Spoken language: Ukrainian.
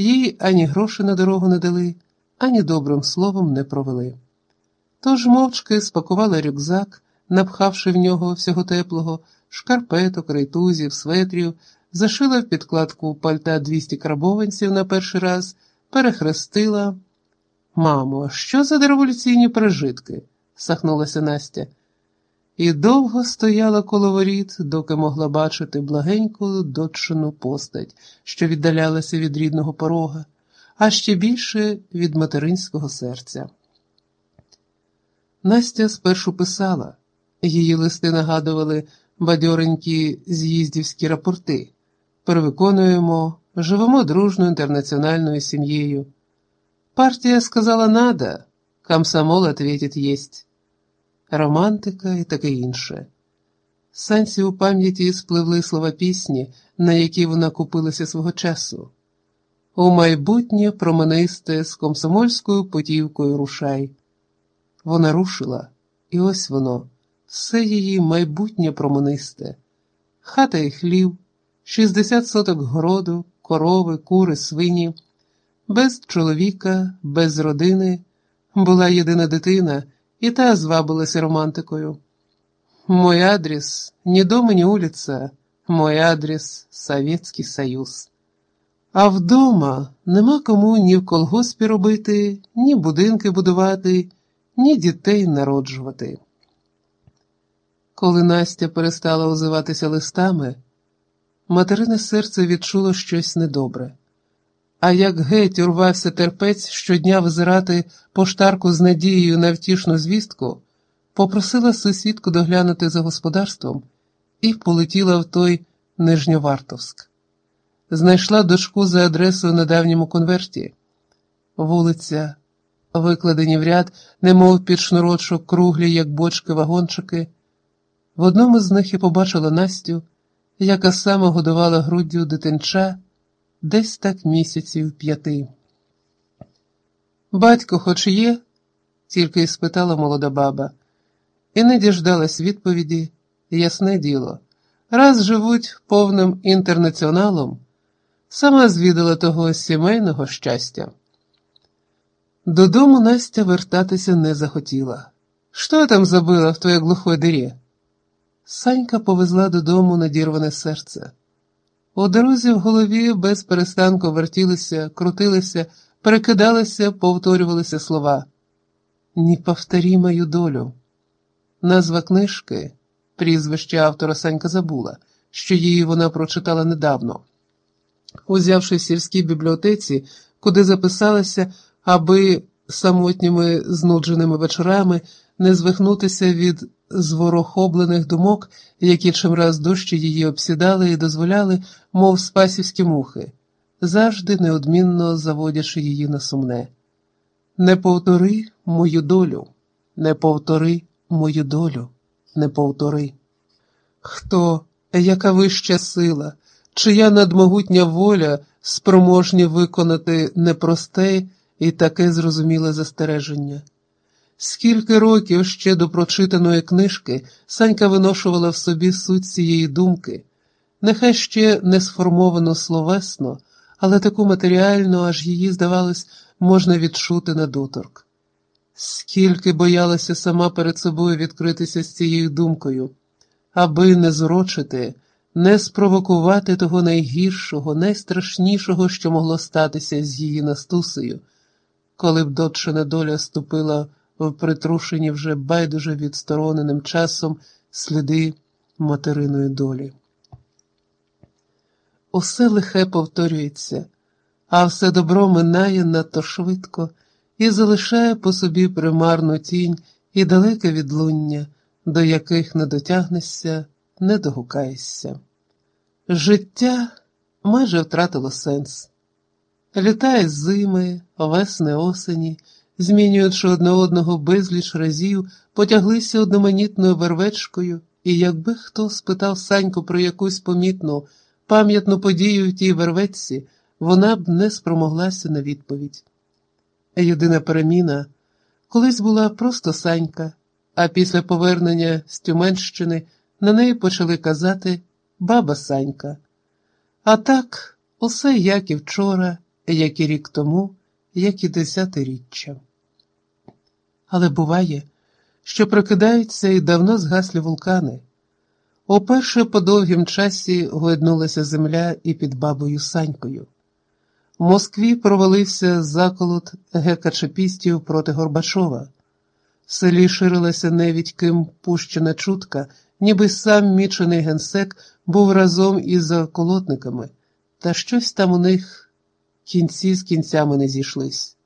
їй ані гроші на дорогу не дали, ані добрим словом не провели. Тож мовчки спакувала рюкзак, напхавши в нього всього теплого, шкарпеток, рейтузів, светрів, зашила в підкладку пальта 200 крабованців на перший раз, перехрестила. Мамо, що за дереволюційні пережитки? сахнулася Настя. І довго стояла коло воріт, доки могла бачити благеньку дочину постать, що віддалялася від рідного порога, а ще більше від материнського серця. Настя спершу писала, її листи нагадували бадьоренькі з'їздівські рапорти. Перевиконуємо, живемо дружною інтернаціональною сім'єю. Партія сказала «надо», комсомол ответит «єсть». Романтика і таке інше. Санці у пам'яті спливли слова пісні, на які вона купилася свого часу. У майбутнє променисте з комсомольською потівкою рушай. Вона рушила, і ось воно, все її майбутнє променисте, хата і хлів, 60 соток городу, корови, кури, свині, без чоловіка, без родини, була єдина дитина, і та звабилася романтикою. Мой адрес не дома, не улица, мой адрес Советский Союз. А вдома нема кому ні в колгоспі робити, ні будинки будувати, ні дітей народжувати. Коли Настя перестала озиватися листами, материне серце відчуло щось недобре. А як геть урвався терпець щодня визирати поштарку з надією на втішну звістку, попросила сусідку доглянути за господарством і полетіла в той Нижньовартовськ. Знайшла дочку за адресою на давньому конверті. Вулиця, викладені в ряд, немов під шнурочок, круглі, як бочки, вагончики. В одному з них і побачила Настю, яка саме годувала груддю дитинча десь так місяців п'яти. Батько хоч є? тільки й спитала молода баба, і не діждалась відповіді, ясне діло. Раз живуть повним інтернаціоналом, сама звідала того сімейного щастя. Додому Настя вертатися не захотіла. Що там забила в твоїй глухой дирі? Санька повезла додому надірване серце. У дорозі в голові без перестанку вертілися, крутилися, перекидалися, повторювалися слова. «Не повтори мою долю. Назва книжки, прізвище автора Санька забула, що її вона прочитала недавно. Узявши в сільській бібліотеці, куди записалася, аби самотніми знудженими вечорами не звихнутися від зворохоблених думок, які чимраз дужче її обсідали і дозволяли, мов спасівські мухи, завжди неодмінно заводячи її на сумне. Не повтори мою долю, не повтори мою долю, не повтори. Хто, яка вища сила, чия надмогутня воля спроможні виконати непросте і таке зрозуміле застереження? Скільки років ще до прочитаної книжки Санька виношувала в собі суть цієї думки, нехай ще не сформовано словесно, але таку матеріальну, аж її, здавалось, можна відчути на доторк. Скільки боялася сама перед собою відкритися з цією думкою, аби не зурочити, не спровокувати того найгіршого, найстрашнішого, що могло статися з її настусею, коли б дочина доля ступила притрушені вже байдуже відстороненим часом сліди материної долі. Усе лихе повторюється, а все добро минає надто швидко і залишає по собі примарну тінь і далеке відлуння, до яких не дотягнешся, не догукаєшся. Життя майже втратило сенс. Літає зими, весни осені змінюючи одне одного безліч разів, потяглися одноманітною вервечкою, і якби хто спитав Саньку про якусь помітну, пам'ятну подію в тій вервечці, вона б не спромоглася на відповідь. Єдина переміна колись була просто Санька, а після повернення з Тюменщини на неї почали казати баба Санька. А так, усе як і вчора, як і рік тому, як і десятиріччя. Але буває, що прокидаються і давно згаслі вулкани. Уперше по довгім часі гойднулася земля і під бабою Санькою. В Москві провалився заколот гекачепістів проти Горбачова. В селі ширилася невідь ким пущена чутка, ніби сам мічений генсек був разом із заколотниками, та щось там у них кінці з кінцями не зійшлись.